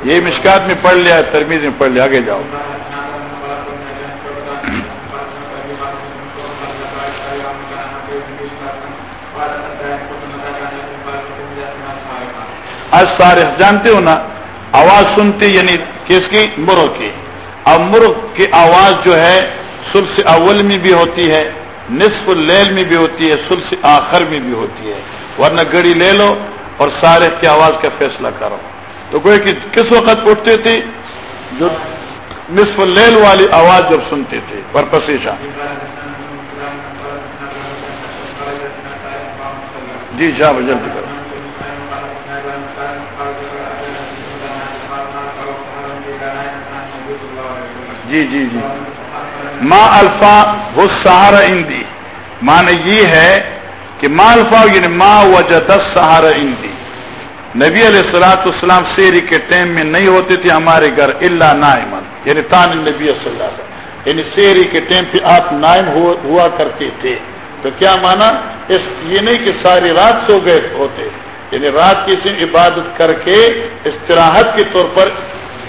S1: یہ مشکات میں پڑھ لیا، ترمیز میں پڑھ لیا، آگے جاؤ۔ آج سارے جانتے ہو نا، آواز سنتے یعنی کس کی؟ مرغ کی۔ اب مرغ کی آواز جو ہے سر سے اول میں بھی ہوتی ہے، نصف اللیل میں بھی ہوتی ہے سر سے آخر میں بھی ہوتی ہے۔ ورنہ گڑی لے لو اور سارے کی آواز کا فیصلہ کرو۔ تو کوئی کہ کس وقت اٹھتے تھے؟ جو نصف اللیل والی آواز جب سنتے تھے پرپسیشا جی جاب جلدی کرو۔ جی جی جی۔ ماں الفا وہ سہارا اندی مانا یہ ہے کہ ماں الفا یعنی ماں وجہ دس سہارا اندی نبی علیہ السلاۃ السلام سیری کے ٹائم میں نہیں ہوتے تھے ہمارے گھر اللہ نائمن یعنی تان نبی صلی اللہ علیہ وسلم۔ یعنی سیری کے ٹائم پہ آپ نائم ہوا کرتے تھے۔ تو کیا مانا؟ اس یہ نہیں کہ ساری رات سو گئے ہوتے۔ یعنی رات کی عبادت کر کے استراحت کے طور پر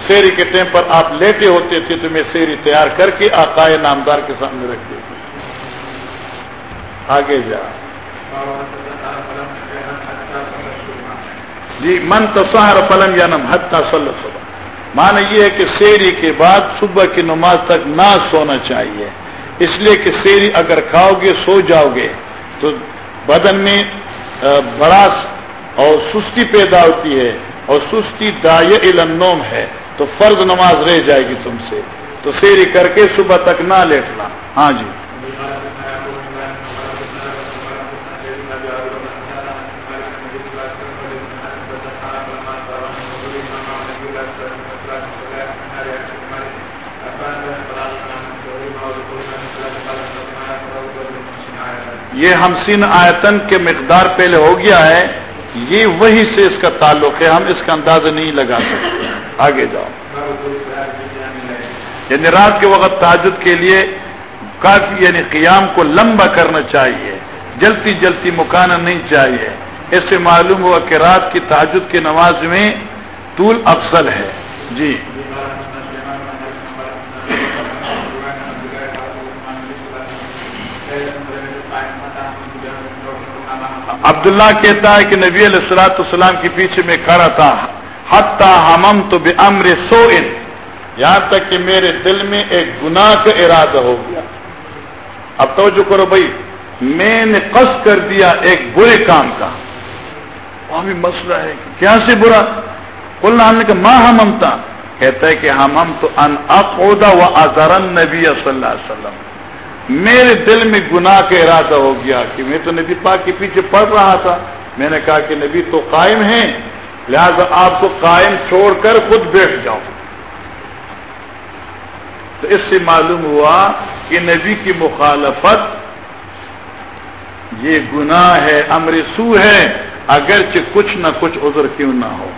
S1: شیری کے ٹائم پر آپ لیٹے ہوتے تھے، تو میں شیری تیار کر کے آقائے نامدار کے سامنے رکھ دیتے آگے جا۔ جی من تصہر فلم یا نم حتہ صلی صبح مانا یہ ہے کہ شیری کے بعد صبح کی نماز تک نہ سونا چاہیے۔ اس لیے کہ شیری اگر کھاؤ گے، سو جاؤ گے۔ تو بدن میں بڑا اور سستی پیدا ہوتی ہے، اور سستی دائع النوم ہے۔ تو فرض نماز رہ جائے گی تم سے۔ تو سیری کر کے صبح تک نہ لیٹنا۔ ہاں جی۔ یہ ہمسین آیتن کے مقدار پہلے ہو گیا ہے، یہ وہی سے اس کا تعلق ہے، ہم اس کا اندازہ نہیں لگا سکتے۔ آگے جاؤ۔ یعنی رات کے وقت تاجد کے لیے کافی یعنی قیام کو لمبا کرنا چاہیے۔ جلتی جلتی مکانا نہیں چاہیے۔ اس سے معلوم ہوا کہ رات کی تاجد کی نماز میں طول افضل ہے۔ جی۔ عبداللہ کہتا ہے کہ نبی علیہ السلاۃ السلام کے پیچھے میں کھڑا تھا حتہ ہمم تو بے امر سو ان یہاں تک کہ میرے دل میں ایک گناہ کا ارادہ ہو گیا۔ اب توجہ کرو بھائی، میں نے قص کر دیا ایک برے کام کا۔ وہاں بھی مسئلہ ہے کیا سے برا؟ کلنا ہم نے کہا ماں ہم تھا کہتا ہے کہ ہم ہم تو ان اقودا و ازرن نبی صلی اللہ علیہ وسلم۔ میرے دل میں گناہ کا ارادہ ہو گیا کہ میں تو نبی پاک کے پیچھے پڑھ رہا تھا۔ میں نے کہا کہ نبی تو قائم ہیں، لہذا آپ کو قائم چھوڑ کر خود بیٹھ جاؤ۔ تو اس سے معلوم ہوا کہ نبی کی مخالفت، یہ گناہ ہے امرسو ہے، اگرچہ کچھ نہ کچھ عذر کیوں نہ ہو۔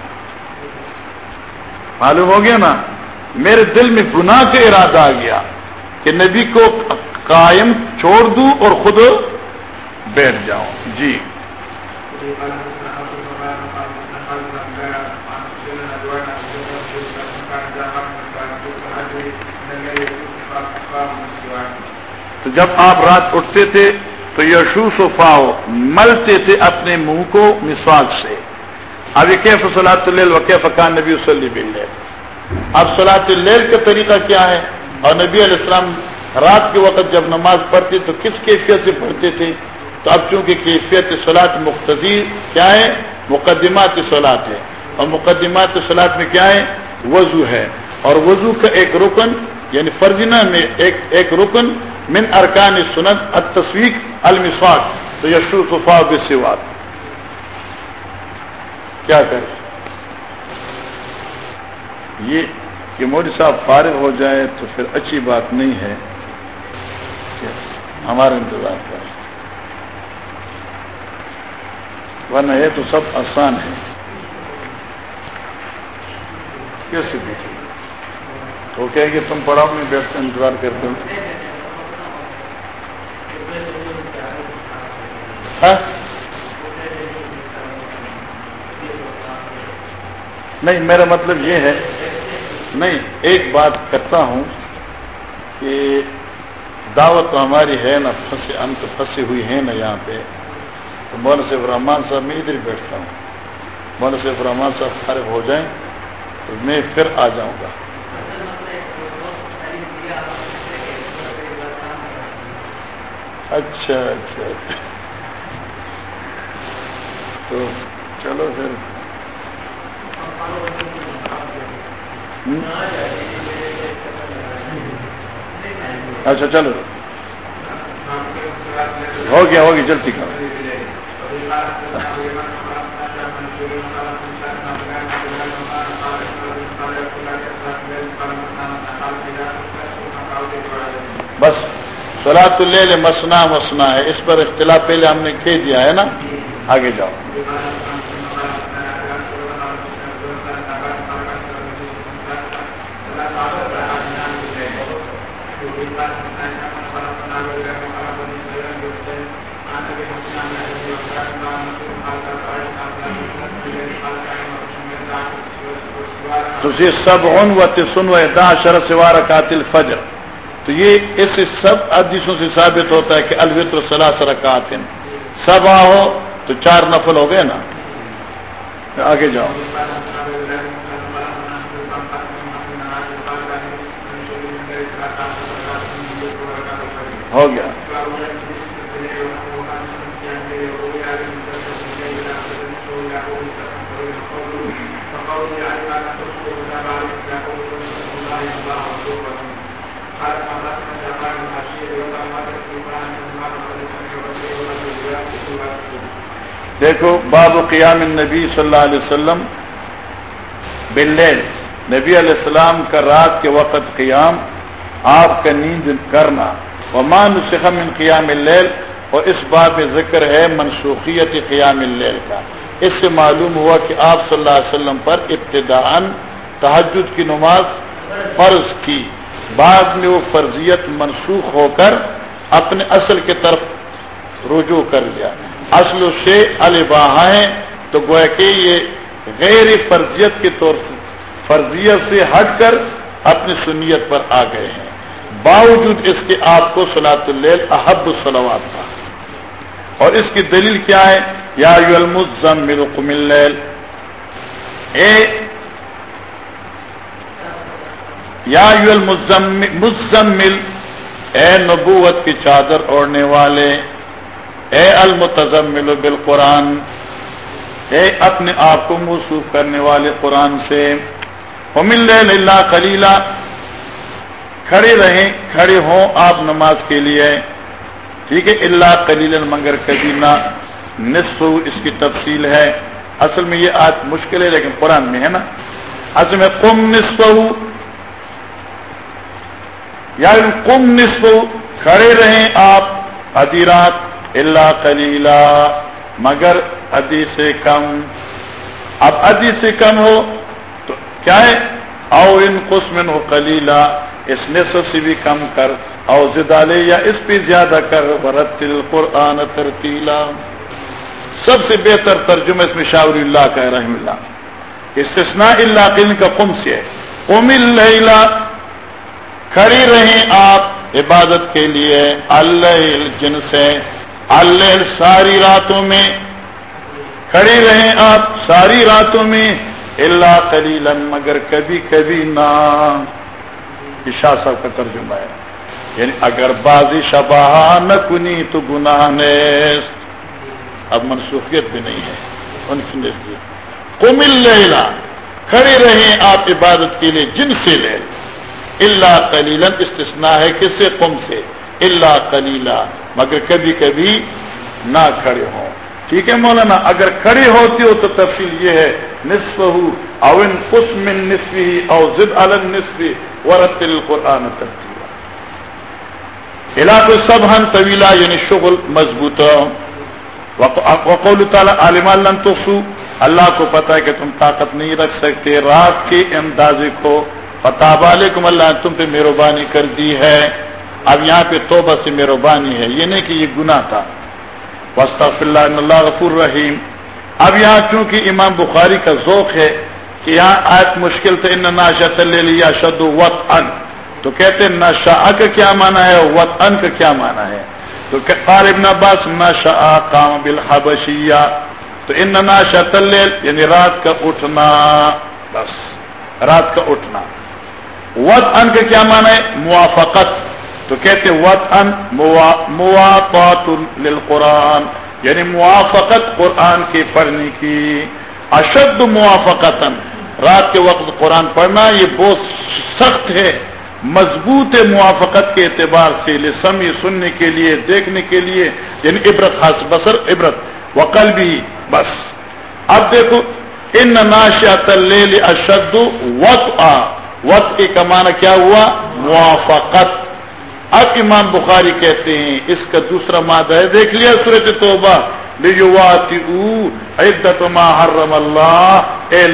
S1: معلوم ہو گیا نا؟ میرے دل میں گناہ کا ارادہ آ گیا کہ نبی کو قائم چھوڑ دوں اور خود بیٹھ جاؤں جی۔ تو جب آپ رات اٹھتے تھے تو یشو سفاؤ ملتے تھے اپنے منہ کو مسواک سے۔ اب یہ کیف صلاحت اللیل و کیف کان نبی وسلی بل اب صلاحت اللیل کا طریقہ کیا ہے؟ اور نبی علیہ السلام رات کے وقت جب نماز پڑھتے تو کس کیفیت سے پڑھتے تھے؟ تو اب چونکہ کیفیت سلاد مختصر کیا ہے؟ مقدمات سلاد ہے۔ اور مقدمات سلاد میں کیا ہے؟ وضو ہے۔ اور وضو کا ایک رکن یعنی فرجنا میں ایک ایک رکن، من ارکان سنت التصویق المسواق تو یشو صفا بسوات کیا کریں یہ کہ مودی صاحب فارغ ہو جائے تو پھر اچھی بات نہیں ہے۔ ہمارا انتظار کر ورنہ یہ تو سب آسان ہے۔ کیسے دیکھیے تو کہے کہ تم پڑھاؤ میں بیٹھ انتظار کرتے ہو؟ ہاں؟ نہیں، میرا مطلب یہ ہے نہیں ایک بات کرتا ہوں کہ دعوت تو ہماری ہے نا پھنسے ہم تو پھنسی ہوئی ہے نا یہاں پہ۔ تو مولانا صاحب رحمان صاحب، میں ادھر بیٹھتا ہوں۔ مولانا صاحب رحمان صاحب فارغ ہو جائیں تو میں پھر آ جاؤں گا۔ اچھا اچھا اچھا۔ تو چلو پھر۔ اچھا چلو۔ ہو گیا ہوگی جلدی کرو بس سلاۃ اللہ مسنا مسنا ہے۔ اس پر اختلاف پہلے ہم نے کھے دیا ہے نا۔ آگے جاؤ۔ تو سب ان و تسن و دا شر سوار قاتل فجر تو یہ اس سب حدیثوں سے ثابت ہوتا ہے کہ الفطر صلاح سرکات سب آو تو چار نفل ہو گئے نا۔ آگے جاؤ۔ ہو گیا۔ دیکھو، باب قیام النبی صلی اللہ علیہ وسلم بلیل نبی علیہ السلام کا رات کے وقت قیام، آپ کا نیند کرنا۔ ومان سخم ان قیام اللیل اور اس بات میں ذکر ہے منسوخیت قیام اللیل کا۔ اس سے معلوم ہوا کہ آپ صلی اللہ علیہ وسلم پر ابتدا تحجد کی نماز فرض کی۔ بعد میں وہ فرضیت منسوخ ہو کر اپنے اصل کی طرف رجوع کر لیا۔ اصل سے الباہ ہیں، تو گویا کہ یہ غیر فرضیت کے طور سے، فرضیت سے ہٹ کر اپنی سنیت پر آ گئے ہیں۔ باوجود اس کے آپ کو سلاۃ اللیل احب السلوات تھا۔ اور اس کی دلیل کیا ہے؟ یا اللیل۔ اے یا مزمل، اے نبوت کی چادر اوڑھنے والے، اے المتزمل بالقرآن، اے اپنے آپ کو موصوف کرنے والے قرآن سے مل اللہ خلیلہ کھڑے رہیں، کھڑے ہوں آپ نماز کے لیے۔ ٹھیک ہے اللہ کلیل مگر کبھی نصف اس کی تفصیل ہے۔ اصل میں یہ آج مشکل ہے لیکن قرآن میں ہے نا۔ اصل میں کم نصف یا کم نصف، کھڑے رہیں آپ ادیرات اللہ کلیلہ مگر ادی سے کم۔ اب ادی سے کم ہو تو کیا ہے؟ او ان قسم ہو کلیلہ اس نصف سے بھی کم کر، او زدالے یا اس پہ زیادہ کر برتل قرآن ترتیلا۔ سب سے بہتر ترجمہ اس میں شاور اللہ کا رحم اللہ۔ استثناء اللہ قلن کا قم سے ہے۔ قم اللہ کھڑی رہیں آپ عبادت کے لیے، اللہ جن سے، اللہ ساری راتوں میں۔ کھڑی رہیں آپ ساری راتوں میں اللہ کلیلن مگر کبھی کبھی نہ۔ شاہ صاحب کا ترجمہ ہے۔ یعنی اگر بازی شبہ نہ کنی تو گناہ نیست۔ اب منسوخیت بھی نہیں ہے۔ ان کی کمل لیلا کھڑے رہیں آپ عبادت کے لیے جن سے لے اللہ کلیلن استثناء ہے کس سے؟ کم سے۔ اللہ کلیلہ مگر کبھی کبھی نہ کھڑے ہوں۔ ٹھیک ہے مولانا، اگر کھڑی ہوتی ہو تو تفصیل یہ ہے نصف ہو اوین کس من نصفی او ضد الن نصفی ورت القرآن ترتیب علاق سب ہن طویلا یعنی شغل مضبوط وقول تعالیٰ عالم اللہ تو اللہ کو پتا ہے کہ تم طاقت نہیں رکھ سکتے، رات کے اندازے کو پتا علیکم اللہ، تم پہ مہربانی کر دی ہے۔ اب یہاں پہ توبہ سے مہربانی ہے۔ یہ نہیں کہ یہ گناہ تھا۔ وسطف اللہ اللہ غفور رحیم اب یہاں چونکہ امام بخاری کا ذوق ہے کہ یہاں آیت مشکل تھے ان ناشا چلے لیا شد وط ان تو کہتے نشا کا کیا مانا ہے وط ان کا کیا مانا ہے؟ تو ابن عباس نشا کام بالحبشیہ تو ان ناشا تلیل یعنی رات کا اٹھنا، بس، رات کا اٹھنا۔ وط ان کا کیا مانا ہے؟ موافقت۔ تو کہتے وط ان موافقت للقرآن یعنی موافقت قرآن کی پڑھنے کی۔ اشد موافقت رات کے وقت قرآن پڑھنا، یہ بہت سخت ہے۔ مضبوط موافقت کے اعتبار سے، لسمی، سننے کے لیے، دیکھنے کے لیے۔ یعنی عبرت، خاص بسر عبرت۔ وقل بھی بس۔ اب دیکھو، ان ناشیا تل اشد وط آ وط کے کمانا کیا ہوا؟ موافقت۔ اب امام بخاری کہتے ہیں، اس کا دوسرا مادہ ہے، دیکھ لیا صورت توبہ۔ عدت ما حرم اللہ۔ اے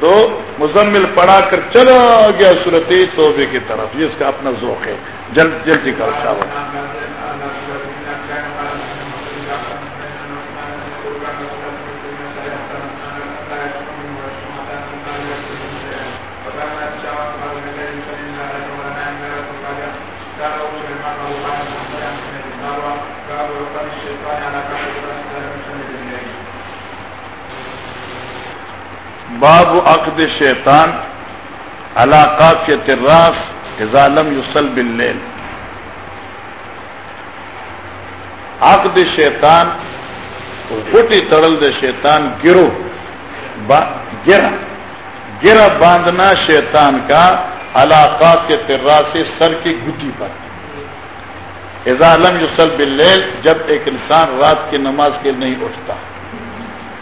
S1: تو مزمل پڑھا کر چلا گیا صورت توبے کی طرف۔ جس کا اپنا ذوق ہے۔ جلد جلدی کا باب عقد شیطان علاقات کے تراس ظالم یوسل باللیل. عقد شیطان فٹی تڑل دے شیطان گرو گرا گرا باندھنا شیطان کا علاقات کے تراس سے سر کی گٹی پر. ازالم یوسل باللیل، جب ایک انسان رات کی نماز کے نہیں اٹھتا۔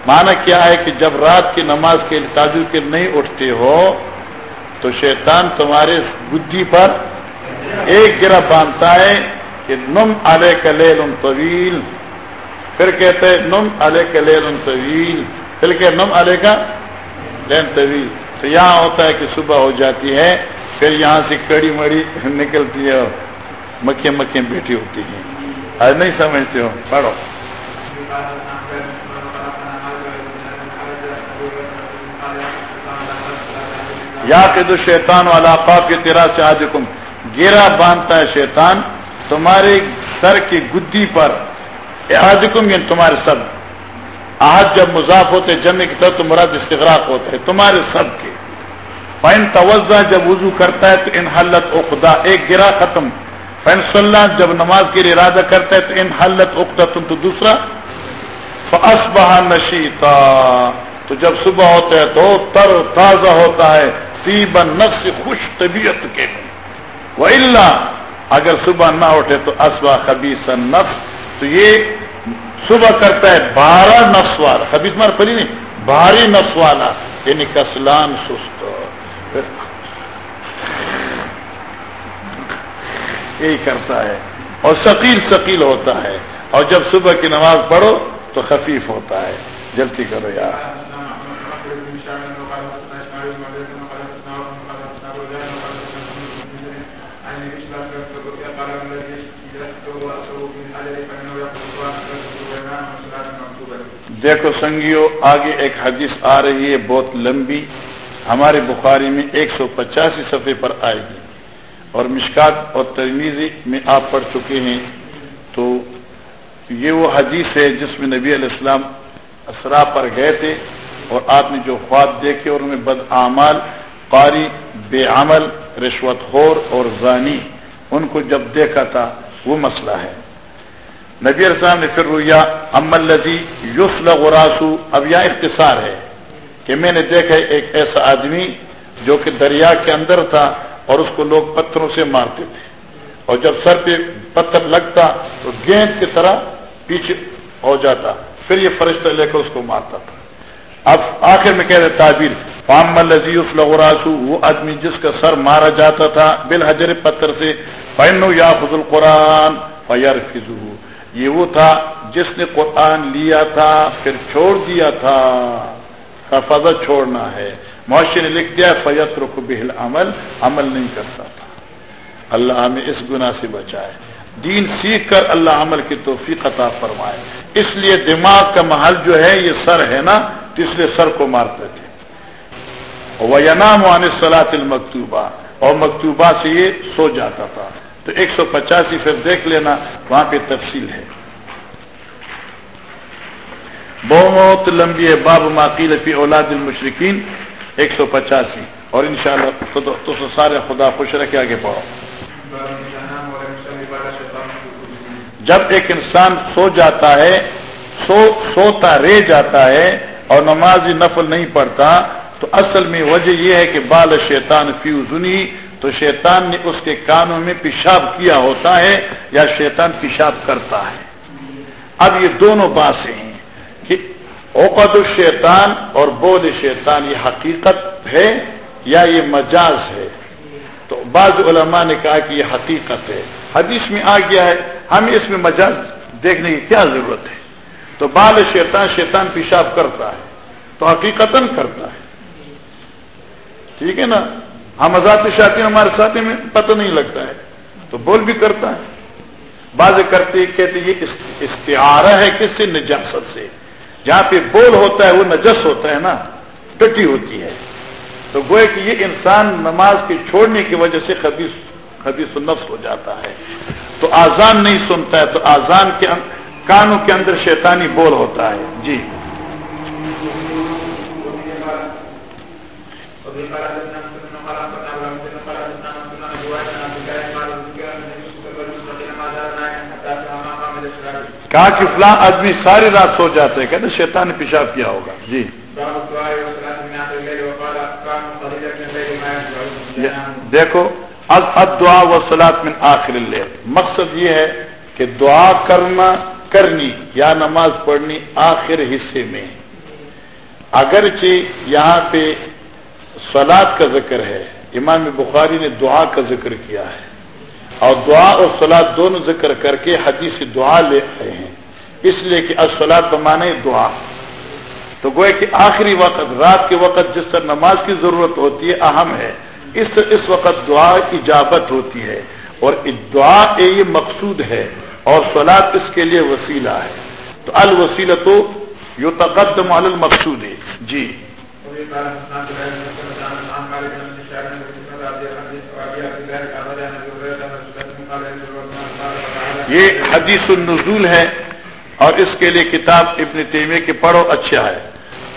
S1: مانا کیا ہے کہ جب رات کی نماز کے تاجر کے نہیں اٹھتے ہو، تو شیطان تمہارے بدھی پر ایک گرا باندھتا ہے کہ نم علیہ کا لم طویل۔ پھر کہتے ہیں نم علیہ کا لم طویل۔ پھر کہ نم علیہ کا لین طویل۔ تو یہاں ہوتا ہے کہ صبح ہو جاتی ہے، پھر یہاں سے کڑی مڑی نکلتی ہے مکھیاں مکھیاں بیٹھی ہوتی ہیں۔ آج نہیں سمجھتے ہو؟ پڑھو۔ یا کہ دو شیطان والا پاپ کے تیرا سے آج گیرا باندھتا ہے شیطان، تمہارے سر کی گدی پر. آج یعنی تمہارے سب. آج جب مضاف ہوتے، جمع کی طرف تو مراد استغراق ہوتا ہے، تمہارے سب کے. فین توجہ جب وضو کرتا ہے تو ان حلت اقدا ایک گرا ختم. فین صلاح جب نماز کے لیے ارادہ کرتا ہے تو ان حلت اقدا تم تو دوسرا. فس بہا نشیتا تو جب صبح ہوتا ہے تو تر تازہ ہوتا ہے. نفس خوش طبیعت کے۔ وہ اللہ اگر صبح نہ اٹھے تو اسوا خبیص نفس تو یہ صبح کرتا ہے بارہ نفس والا۔ خبیص مار پری نہیں بھاری نفس والا۔ یعنی کسلان سست۔ یہی کرتا ہے۔ اور ثقیل ثقیل ہوتا ہے۔ اور جب صبح کی نماز پڑھو تو خفیف ہوتا ہے۔ جلدی کرو یار۔ دیکھو سنگیو، آگے ایک حدیث آ رہی ہے، بہت لمبی، ہمارے بخاری میں ایک سو پچاسی صفحے پر آئے گی۔ اور مشکات اور ترمیزی میں آپ پڑھ چکے ہیں۔ تو یہ وہ حدیث ہے جس میں نبی علیہ السلام اسرا پر گئے تھے اور آپ نے جو خواب دیکھے اور ان میں بد اعمال، قاری، بے عمل، رشوت خور اور زانی۔ ان کو جب دیکھا تھا، وہ مسئلہ ہے۔ نبی السلام نے پھر رویا امل لذی یوس لغراسو اب یہاں اختصار ہے کہ میں نے دیکھا ایک ایسا آدمی جو کہ دریا کے اندر تھا اور اس کو لوگ پتھروں سے مارتے تھے۔ اور جب سر پہ پتھر لگتا تو گیند کی طرح پیچھے ہو جاتا، پھر یہ فرشتہ لے کر اس کو مارتا تھا۔ اب آخر میں کہہ رہے، تعبیر فام لذیذ لغراسو وہ آدمی جس کا سر مارا جاتا تھا بالحجر پتھر سے پہنو یا فض القرآن فیر فضو یہ وہ تھا جس نے قرآن لیا تھا، پھر چھوڑ دیا تھا۔ فضا چھوڑنا ہے۔ معاشی نے لکھ دیا فیت رخ بہل عمل عمل نہیں کرتا تھا۔ اللہ ہمیں اس گناہ سے بچائے۔ دین سیکھ کر اللہ عمل کی توفیق عطا فرمائے۔ اس لیے دماغ کا محل جو ہے، یہ سر ہے نا، تو اس لیے سر کو مارتے تھے۔ وہ ینام وان سلاط المکتوبہ اور مکتوبہ سے یہ سو جاتا تھا۔ تو ایک سو پچاسی پھر دیکھ لینا، وہاں پہ تفصیل ہے۔ بہت لمبی ہے باب ماقیل فی اولاد المشرقین ایک سو پچاسی۔ اور انشاءاللہ تو سارے خدا خوش رکھے آگے پڑھو۔ جب ایک انسان سو جاتا ہے، سو سوتا رہ جاتا ہے اور نماز نفل نہیں پڑتا تو اصل میں وجہ یہ ہے کہ بال شیطان فیوزنی تو شیطان نے اس کے کانوں میں پیشاب کیا ہوتا ہے یا شیطان پیشاب کرتا ہے۔ اب یہ دونوں باتیں ہیں کہ اوقد الشیطان اور بول شیطان یہ حقیقت ہے یا یہ مجاز ہے؟ تو بعض علماء نے کہا کہ یہ حقیقت ہے۔ حدیث میں آ گیا ہے، ہمیں اس میں مجاز دیکھنے کی کیا ضرورت ہے؟ تو بال شیطان شیطان پیشاب کرتا ہے، تو حقیقت کرتا ہے۔ ٹھیک ہے نا؟ ہاں ہم آزاد شاطین ہمارے ساتھ میں پتہ نہیں لگتا ہے۔ تو بول بھی کرتا ہے۔ باز کرتے کہتے یہ استعارہ ہے کس سے؟ نجاست سے۔ جہاں پہ بول ہوتا ہے، وہ نجس ہوتا ہے نا۔ ٹٹی ہوتی ہے۔ تو گوئے کہ یہ انسان نماز کے چھوڑنے کی وجہ سے خبیص خبیص نفس ہو جاتا ہے۔ تو آزان نہیں سنتا ہے، تو آزان کے کانوں کے اندر شیطانی بول ہوتا ہے۔ جی۔ کہا کہ فلاں آدمی ساری رات سو جاتے ہیں، کہتے شیطان نے پیشاب کیا ہوگا۔ جی۔ دیکھو دعا و سلاد میں آخر لے مقصد یہ ہے کہ دعا کرنا، کرنی یا نماز پڑھنی آخر حصے میں۔ اگرچہ یہاں پہ سلاد کا ذکر ہے، امام بخاری نے دعا کا ذکر کیا ہے۔ اور دعا اور سلاد دونوں ذکر کر کے حدیث دعا لے آئے ہیں۔ اس لیے کہ اصلاط بمانے دعا۔ تو گوئے کہ آخری وقت، رات کے وقت جس طرح نماز کی ضرورت ہوتی ہے، اہم ہے۔ اس اس وقت دعا اجابت ہوتی ہے۔ اور دعا یہ مقصود ہے اور سلاد اس کے لیے وسیلہ ہے۔ تو الوسیلہ تو یو تقدم المقصود ہے جی یہ حدیث النزول ہے اور اس کے لیے کتاب ابن تیمیہ کے پڑھو اچھا ہے۔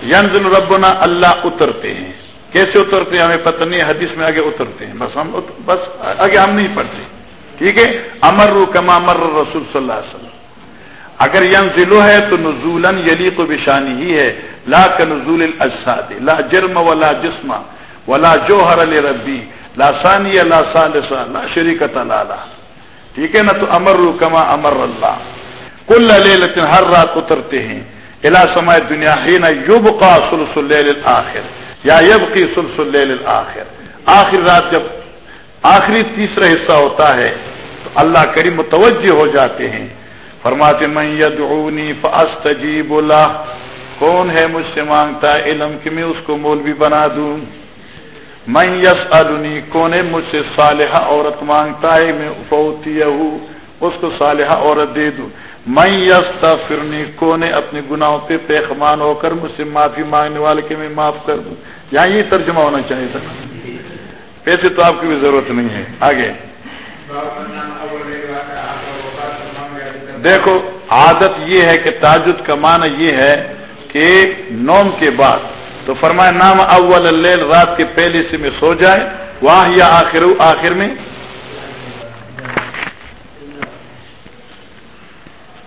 S1: ینزل ربنا اللہ اترتے ہیں۔ کیسے اترتے ہیں؟ ہمیں پتہ نہیں، حدیث میں آگے اترتے ہیں۔ بس ہم بس آگے ہم نہیں پڑھتے۔ ٹھیک ہے؟ امر کما امر رسول صلی اللہ علیہ وسلم۔ اگر ینزلو ہے تو نزولن یلی تو بشانی ہی ہے۔ لا کا نزول الاساد لا جرم ولا جسم، ولا جوہر ربی لا ثانی لا ثالثا لا شریکت لالا ٹھیک ہے نا؟ تو امر کما امر اللہ۔ کل لیلت ہر رات اترتے ہیں۔ الا سمائے دنیا ہی نا یوب کا سلسل آخر یا یب کی سلسل آخر آخر رات جب آخری تیسرا حصہ ہوتا ہے، تو اللہ کریم متوجہ ہو جاتے ہیں۔ فرماتے میں یدعونی فاستجیب اللہ کون ہے مجھ سے مانگتا ہے علم کہ میں اس کو مولوی بنا دوں؟ میں یس ادنی کونے مجھ سے صالحہ عورت مانگتا ہے، میں فوتی اس کو صالحہ عورت دے دوں۔ میں یس فرنی کونے اپنے گناہوں پہ پیخمان ہو کر مجھ سے معافی مانگنے والے کے میں معاف کر دوں۔ یہاں یہ ترجمہ ہونا چاہیے تھا۔ پیسے تو آپ کی بھی ضرورت نہیں ہے۔ آگے۔ دیکھو، عادت یہ ہے کہ تاجد کا معنی یہ ہے کہ نوم کے بعد تو فرمائے نام اول اللیل رات کے پہلے سے میں سو جائے وہاں یا آخر آخر میں؟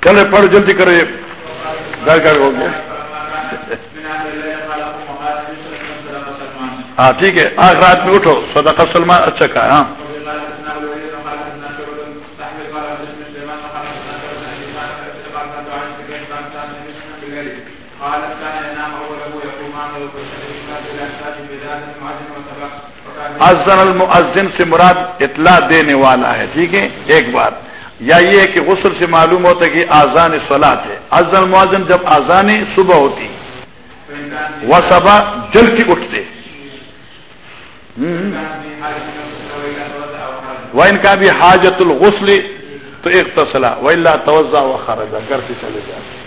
S1: چلے پڑھو، جلدی کرو، یہ گھر گھر ہو گیا۔ ہاں ٹھیک ہے، آج رات میں اٹھو، صدقہ سلمان اچھا کہا ہاں۔ ازن المعزن سے مراد اطلاع دینے والا ہے، ٹھیک ہے؟ ایک بات۔ یا یہ کہ غسل سے معلوم ہوتا ہے کہ آزان سلاد ہے۔ ازن المعزن جب آزان صبح ہوتی، وہ صبح جلدی اٹھتے۔ وہ ان کا بھی حاجت الغسل تو ایک تصلا و اللہ توجہ و خارجہ گھر چلے جاتے